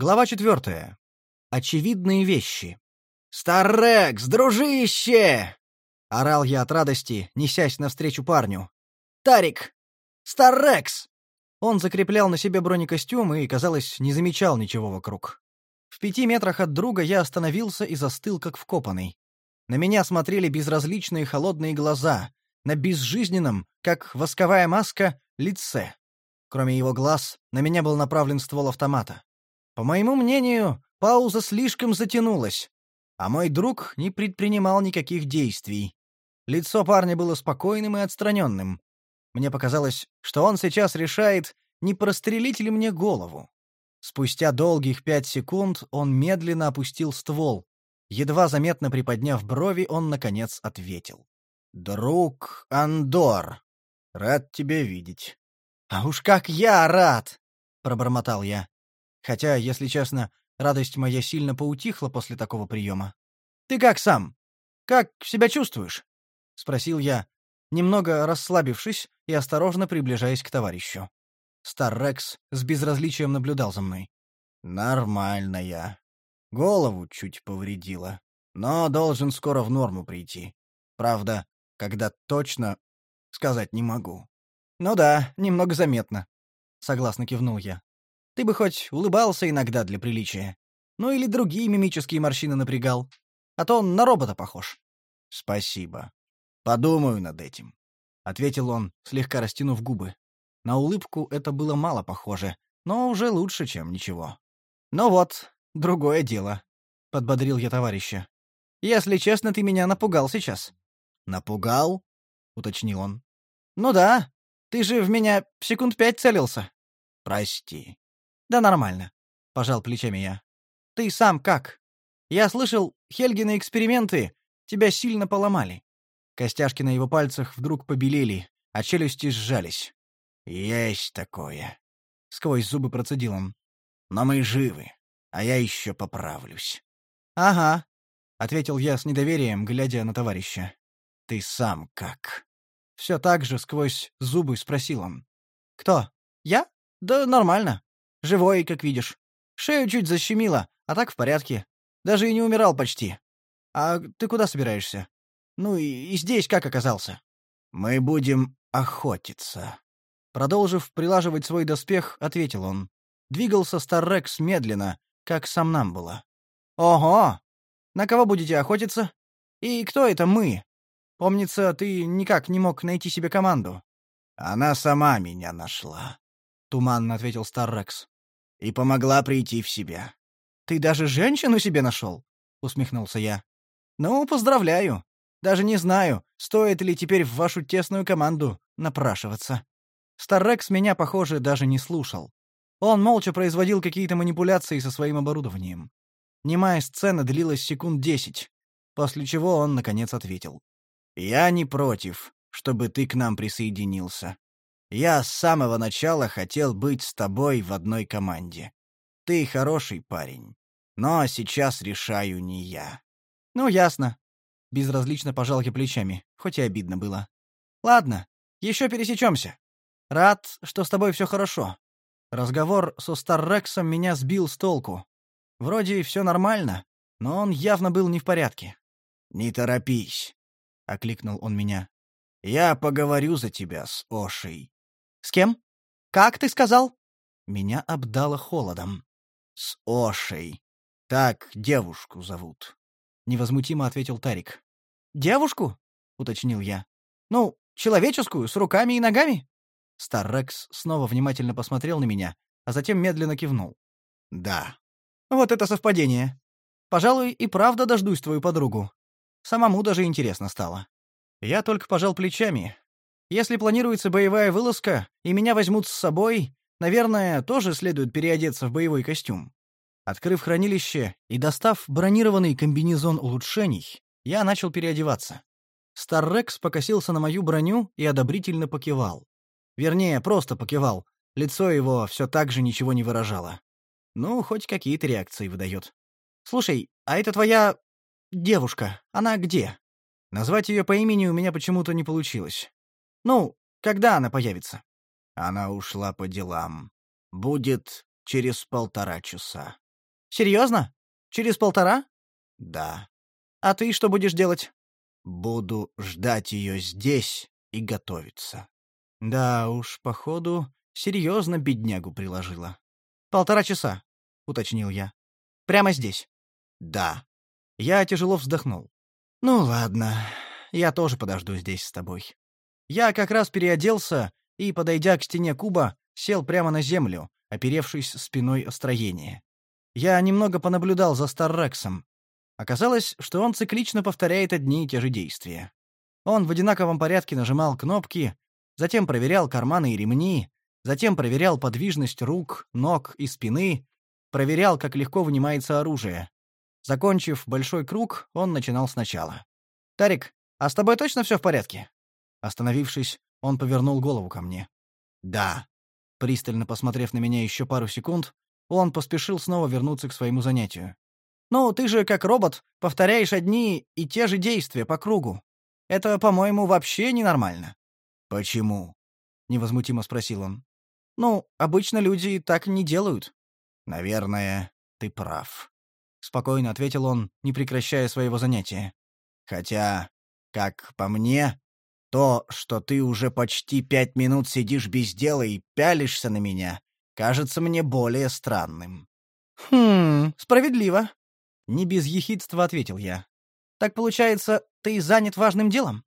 Глава четвертая. Очевидные вещи. «Старрекс, дружище!» — орал я от радости, несясь навстречу парню. «Тарик! Старрекс!» Он закреплял на себе бронекостюм и, казалось, не замечал ничего вокруг. В пяти метрах от друга я остановился и застыл, как вкопанный. На меня смотрели безразличные холодные глаза, на безжизненном, как восковая маска, лице. Кроме его глаз, на меня был направлен ствол автомата. По моему мнению, пауза слишком затянулась, а мой друг не предпринимал никаких действий. Лицо парня было спокойным и отстраненным. Мне показалось, что он сейчас решает, не прострелить ли мне голову. Спустя долгих пять секунд он медленно опустил ствол. Едва заметно приподняв брови, он, наконец, ответил. «Друг Андор, рад тебя видеть». «А уж как я рад!» — пробормотал я. Хотя, если честно, радость моя сильно поутихла после такого приема. «Ты как сам? Как себя чувствуешь?» — спросил я, немного расслабившись и осторожно приближаясь к товарищу. Стар Рекс с безразличием наблюдал за мной. «Нормально я. Голову чуть повредила, но должен скоро в норму прийти. Правда, когда точно, сказать не могу». «Ну да, немного заметно», — согласно кивнул я. Ты бы хоть улыбался иногда для приличия. Ну или другие мимические морщины напрягал. А то он на робота похож. — Спасибо. Подумаю над этим, — ответил он, слегка растянув губы. На улыбку это было мало похоже, но уже лучше, чем ничего. «Ну вот, другое дело», — подбодрил я товарища. «Если честно, ты меня напугал сейчас». «Напугал?» — уточнил он. «Ну да. Ты же в меня секунд пять целился». «Прости. «Да нормально», — пожал плечами я. «Ты сам как? Я слышал, Хельгины эксперименты тебя сильно поломали». Костяшки на его пальцах вдруг побелели, а челюсти сжались. «Есть такое», — сквозь зубы процедил он. «Но мы живы, а я еще поправлюсь». «Ага», — ответил я с недоверием, глядя на товарища. «Ты сам как?» Все так же сквозь зубы спросил он. «Кто? Я? Да нормально. Живой, как видишь. Шею чуть защемило, а так в порядке. Даже и не умирал почти. А ты куда собираешься? Ну и, и здесь как оказался? Мы будем охотиться. Продолжив прилаживать свой доспех, ответил он. Двигался Старрекс медленно, как сам нам было. Ого! На кого будете охотиться? И кто это мы? Помнится, ты никак не мог найти себе команду. Она сама меня нашла. — туманно ответил Старрекс. «И помогла прийти в себя». «Ты даже женщину себе нашел?» — усмехнулся я. «Ну, поздравляю. Даже не знаю, стоит ли теперь в вашу тесную команду напрашиваться». Старрекс меня, похоже, даже не слушал. Он молча производил какие-то манипуляции со своим оборудованием. Немая сцена длилась секунд десять, после чего он, наконец, ответил. «Я не против, чтобы ты к нам присоединился. Я с самого начала хотел быть с тобой в одной команде. Ты хороший парень, но сейчас решаю не я». «Ну, ясно». Безразлично пожал я плечами, хоть и обидно было. «Ладно, еще пересечемся. Рад, что с тобой все хорошо. Разговор со Старрексом меня сбил с толку. Вроде все нормально, но он явно был не в порядке. «Не торопись», — окликнул он меня. «Я поговорю за тебя с Ошей. «С кем? Как ты сказал?» Меня обдало холодом. «С Ошей. Так девушку зовут», — невозмутимо ответил Тарик. «Девушку?» — уточнил я. «Ну, человеческую, с руками и ногами?» Старрекс снова внимательно посмотрел на меня, а затем медленно кивнул. «Да». «Вот это совпадение. Пожалуй, и правда дождусь твою подругу. Самому даже интересно стало». Я только пожал плечами, если планируется боевая вылазка, и меня возьмут с собой, наверное, тоже следует переодеться в боевой костюм. Открыв хранилище и достав бронированный комбинезон улучшений, я начал переодеваться. Старрекс покосился на мою броню и одобрительно покивал. Вернее, просто покивал. Лицо его все так же ничего не выражало. Ну, хоть какие-то реакции выдает. «Слушай, а это твоя... девушка, она где?» Назвать ее по имени у меня почему-то не получилось. Ну, когда она появится? Она ушла по делам. Будет через полтора часа. Серьезно? Через полтора? Да. А ты что будешь делать? Буду ждать ее здесь и готовиться. Да уж, походу, серьезно беднягу приложила. Полтора часа, уточнил я. Прямо здесь. Да. Я тяжело вздохнул. Ну ладно, я тоже подожду здесь с тобой. Я как раз переоделся и, подойдя к стене куба, сел прямо на землю, оперевшись спиной о строение. Я немного понаблюдал за Старрексом. Оказалось, что он циклично повторяет одни и те же действия. Он в одинаковом порядке нажимал кнопки, затем проверял карманы и ремни, затем проверял подвижность рук, ног и спины, проверял, как легко вынимается оружие. Закончив большой круг, он начинал сначала. «Тарик, а с тобой точно все в порядке?» Остановившись, он повернул голову ко мне. «Да». Пристально посмотрев на меня еще пару секунд, он поспешил снова вернуться к своему занятию. «Ну, ты же, как робот, повторяешь одни и те же действия по кругу. Это, по-моему, вообще ненормально». «Почему?» — невозмутимо спросил он. «Ну, обычно люди так не делают». «Наверное, ты прав», — спокойно ответил он, не прекращая своего занятия. «Хотя, как по мне, то, что ты уже почти пять минут сидишь без дела и пялишься на меня, кажется мне более странным». «Хм, справедливо», — не без ехидства ответил я. «Так получается, ты занят важным делом?»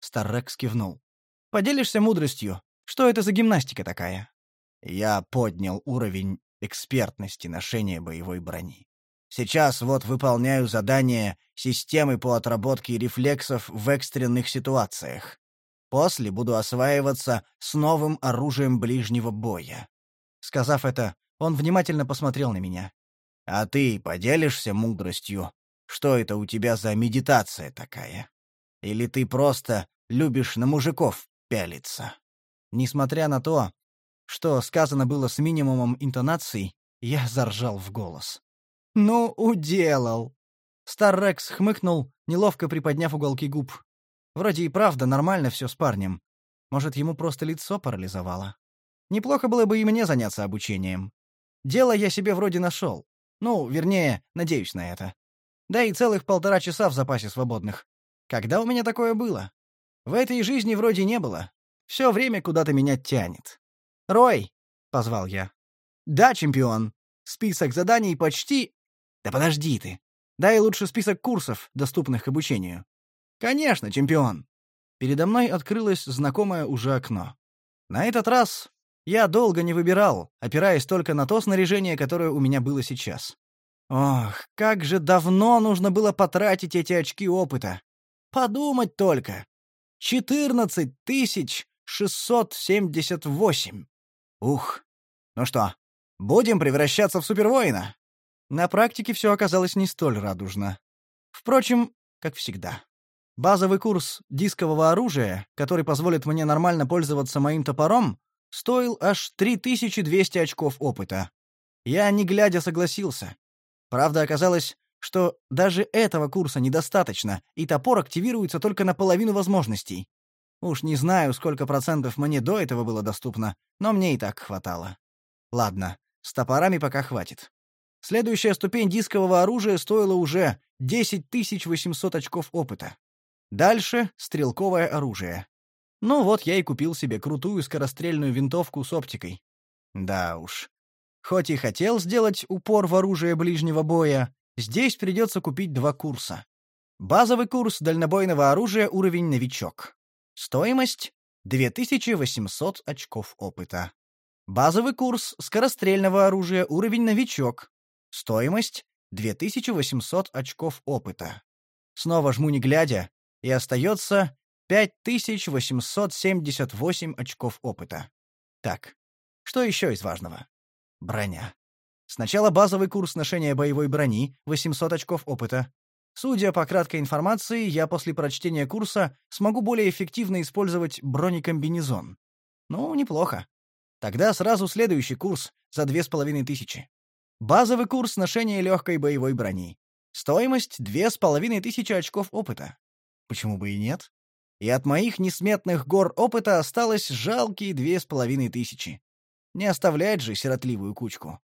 Старрекс кивнул. «Поделишься мудростью. Что это за гимнастика такая?» Я поднял уровень экспертности ношения боевой брони. Сейчас вот выполняю задание системы по отработке рефлексов в экстренных ситуациях. После буду осваиваться с новым оружием ближнего боя. Сказав это, он внимательно посмотрел на меня. А ты поделишься мудростью? Что это у тебя за медитация такая? Или ты просто любишь на мужиков пялиться? Несмотря на то, что сказано было с минимумом интонаций, я заржал в голос. «Ну, уделал!» Старрекс хмыкнул, неловко приподняв уголки губ. Вроде и правда нормально все с парнем. Может, ему просто лицо парализовало. Неплохо было бы и мне заняться обучением. Дело я себе вроде нашел. Ну, вернее, надеюсь на это. Да и целых полтора часа в запасе свободных. Когда у меня такое было? В этой жизни вроде не было. Все время куда-то меня тянет. «Рой!» — позвал я. «Да, чемпион. Список заданий почти...» «Да подожди ты. Дай лучше список курсов, доступных к обучению. «Конечно, чемпион!» Передо мной открылось знакомое уже окно. На этот раз я долго не выбирал, опираясь только на то снаряжение, которое у меня было сейчас. Ох, как же давно нужно было потратить эти очки опыта. Подумать только. Четырнадцать тысяч шестьсот семьдесят восемь. Ух. Ну что, будем превращаться в супервоина? На практике все оказалось не столь радужно. Впрочем, как всегда. Базовый курс дискового оружия, который позволит мне нормально пользоваться моим топором, стоил аж 3200 очков опыта. Я, не глядя, согласился. Правда, оказалось, что даже этого курса недостаточно, и топор активируется только на половину возможностей. Уж не знаю, сколько процентов мне до этого было доступно, но мне и так хватало. Ладно, с топорами пока хватит. Следующая ступень дискового оружия стоила уже 10800 очков опыта. Дальше — стрелковое оружие. Ну вот я и купил себе крутую скорострельную винтовку с оптикой. Да уж. Хоть и хотел сделать упор в оружие ближнего боя, здесь придется купить два курса. Базовый курс дальнобойного оружия уровень новичок. Стоимость — 2800 очков опыта. Базовый курс скорострельного оружия уровень новичок. Стоимость — 2800 очков опыта. Снова жму не глядя, и остается 5878 очков опыта. Так, что еще из важного? Броня. Сначала базовый курс ношения боевой брони, 800 очков опыта. Судя по краткой информации, я после прочтения курса смогу более эффективно использовать бронекомбинезон. Ну, неплохо. Тогда сразу следующий курс за 2500. Базовый курс ношения легкой боевой брони. Стоимость — 2500 очков опыта. Почему бы и нет? И от моих несметных гор опыта осталось жалкие две с половиной тысячи. Не оставлять же сиротливую кучку.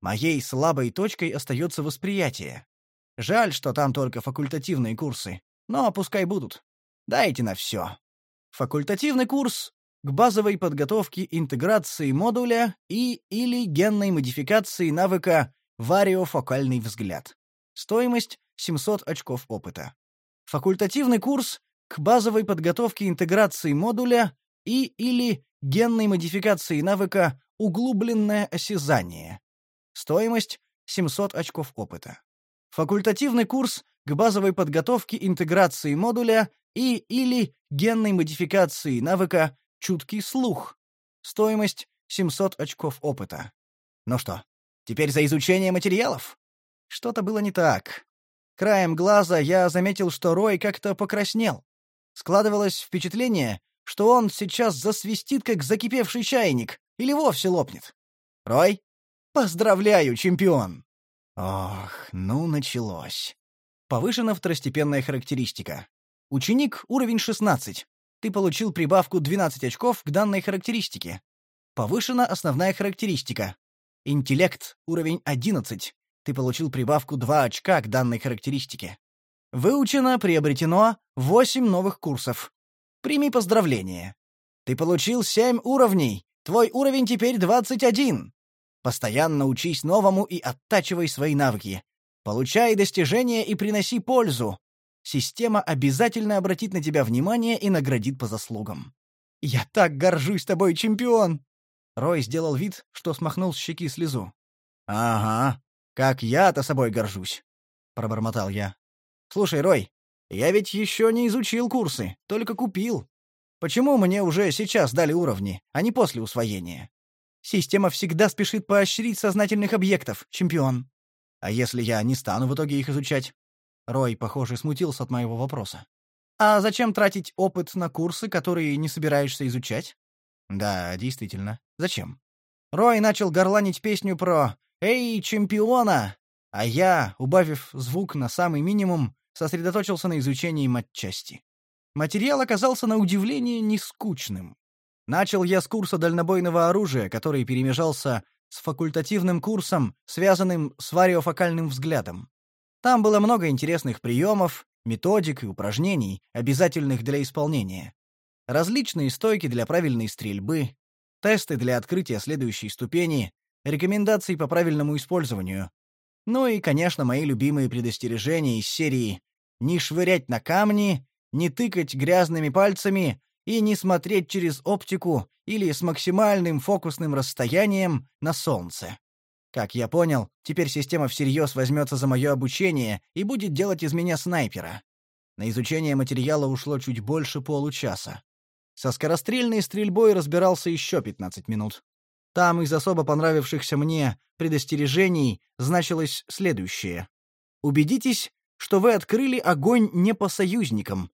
Моей слабой точкой остается восприятие. Жаль, что там только факультативные курсы, но пускай будут. Дайте на все. Факультативный курс к базовой подготовке интеграции модуля и или генной модификации навыка вариофокальный взгляд. Стоимость 700 очков опыта. Факультативный курс к базовой подготовке интеграции модуля и или генной модификации навыка углубленное осязание. Стоимость 700 очков опыта. Факультативный курс к базовой подготовке интеграции модуля и или генной модификации навыка чуткий слух. Стоимость 700 очков опыта. Ну что, теперь за изучение материалов? Что-то было не так. Краем глаза я заметил, что Рой как-то покраснел. Складывалось впечатление, что он сейчас засвистит, как закипевший чайник, или вовсе лопнет. «Рой, поздравляю, чемпион!» Ох, ну началось. Повышена второстепенная характеристика. Ученик уровень 16. Ты получил прибавку 12 очков к данной характеристике. Повышена основная характеристика. Интеллект уровень 11. Ты получил прибавку 2 очка к данной характеристике. Выучено, приобретено 8 новых курсов. Прими поздравления. Ты получил 7 уровней. Твой уровень теперь 21. Постоянно учись новому и оттачивай свои навыки. Получай достижения и приноси пользу. Система обязательно обратит на тебя внимание и наградит по заслугам. Я так горжусь тобой, чемпион. Рой сделал вид, что смахнул с щеки слезу. Ага, как я-то собой горжусь, пробормотал я. Слушай, Рой, я ведь еще не изучил курсы, только купил. Почему мне уже сейчас дали уровни, а не после усвоения? Система всегда спешит поощрить сознательных объектов, чемпион. А если я не стану в итоге их изучать? Рой, похоже, смутился от моего вопроса. А зачем тратить опыт на курсы, которые не собираешься изучать? Да, действительно. Зачем? Рой начал горланить песню про «Эй, чемпиона!», а я, убавив звук на самый минимум, сосредоточился на изучении матчасти. Материал оказался на удивление нескучным. Начал я с курса дальнобойного оружия, который перемежался с факультативным курсом, связанным с вариофокальным взглядом. Там было много интересных приемов, методик и упражнений, обязательных для исполнения. Различные стойки для правильной стрельбы, тесты для открытия следующей ступени, рекомендации по правильному использованию. Ну и, конечно, мои любимые предостережения из серии «Не швырять на камни», «Не тыкать грязными пальцами», и не смотреть через оптику или с максимальным фокусным расстоянием на солнце. Как я понял, теперь система всерьез возьмется за мое обучение и будет делать из меня снайпера. На изучение материала ушло чуть больше получаса. Со скорострельной стрельбой разбирался еще 15 минут. Там из особо понравившихся мне предостережений значилось следующее. Убедитесь, что вы открыли огонь не по союзникам,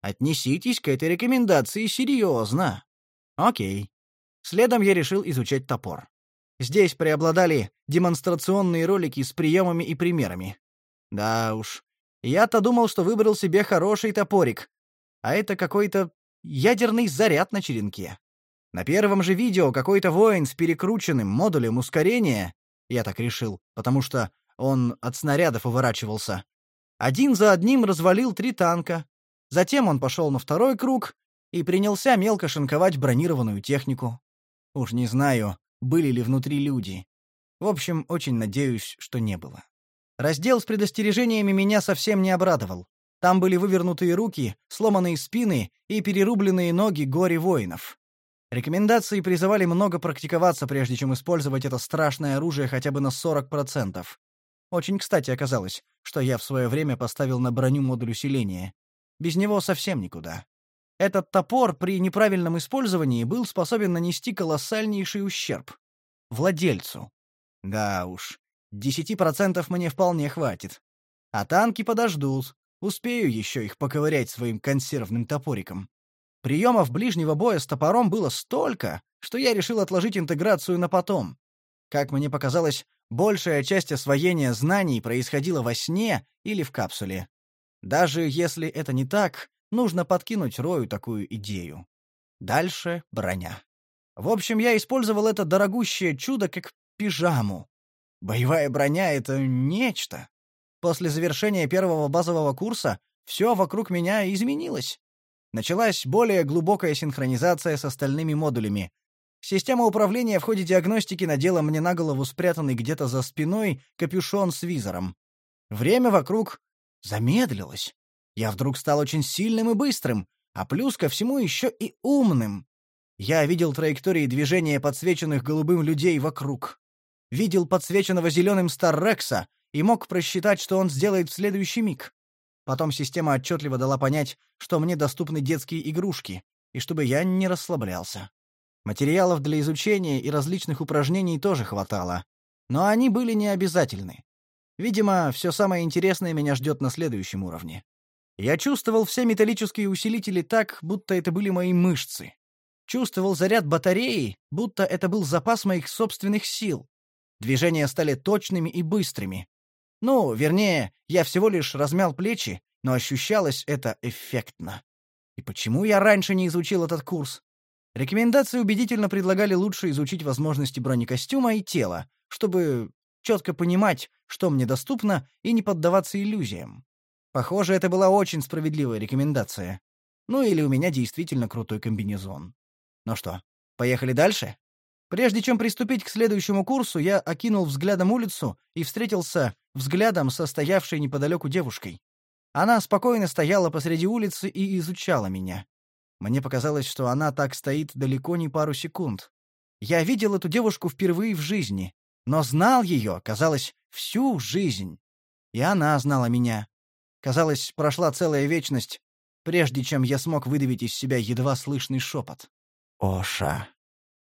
Отнеситесь к этой рекомендации серьезно. Окей. Следом я решил изучать топор. Здесь преобладали демонстрационные ролики с приемами и примерами. Да уж. Я-то думал, что выбрал себе хороший топорик. А это какой-то ядерный заряд на черенке. На первом же видео какой-то воин с перекрученным модулем ускорения, я так решил, потому что он от снарядов уворачивался, один за одним развалил три танка, Затем он пошел на второй круг и принялся мелко шинковать бронированную технику. Уж не знаю, были ли внутри люди. В общем, очень надеюсь, что не было. Раздел с предостережениями меня совсем не обрадовал. Там были вывернутые руки, сломанные спины и перерубленные ноги горе-воинов. Рекомендации призывали много практиковаться, прежде чем использовать это страшное оружие хотя бы на 40%. Очень кстати оказалось, что я в свое время поставил на броню модуль усиления. Без него совсем никуда. Этот топор при неправильном использовании был способен нанести колоссальнейший ущерб. Владельцу. Да уж, десяти процентов мне вполне хватит. А танки подождут. Успею еще их поковырять своим консервным топориком. Приемов ближнего боя с топором было столько, что я решил отложить интеграцию на потом. Как мне показалось, большая часть освоения знаний происходила во сне или в капсуле. Даже если это не так, нужно подкинуть Рою такую идею. Дальше броня. В общем, я использовал это дорогущее чудо как пижаму. Боевая броня — это нечто. После завершения первого базового курса все вокруг меня изменилось. Началась более глубокая синхронизация с остальными модулями. Система управления в ходе диагностики надела мне на голову спрятанный где-то за спиной капюшон с визором. Время вокруг замедлилось. Я вдруг стал очень сильным и быстрым, а плюс ко всему еще и умным. Я видел траектории движения подсвеченных голубым людей вокруг. Видел подсвеченного зеленым Старрекса и мог просчитать, что он сделает в следующий миг. Потом система отчетливо дала понять, что мне доступны детские игрушки, и чтобы я не расслаблялся. Материалов для изучения и различных упражнений тоже хватало, но они были не обязательны. Видимо, все самое интересное меня ждет на следующем уровне. Я чувствовал все металлические усилители так, будто это были мои мышцы. Чувствовал заряд батареи, будто это был запас моих собственных сил. Движения стали точными и быстрыми. Ну, вернее, я всего лишь размял плечи, но ощущалось это эффектно. И почему я раньше не изучил этот курс? Рекомендации убедительно предлагали лучше изучить возможности бронекостюма и тела, чтобы четко понимать, что мне доступно, и не поддаваться иллюзиям. Похоже, это была очень справедливая рекомендация. Ну или у меня действительно крутой комбинезон. Ну что, поехали дальше? Прежде чем приступить к следующему курсу, я окинул взглядом улицу и встретился взглядом со стоявшей неподалеку девушкой. Она спокойно стояла посреди улицы и изучала меня. Мне показалось, что она так стоит далеко не пару секунд. Я видел эту девушку впервые в жизни, но знал ее, казалось, всю жизнь. И она знала меня. Казалось, прошла целая вечность, прежде чем я смог выдавить из себя едва слышный шепот. «Оша».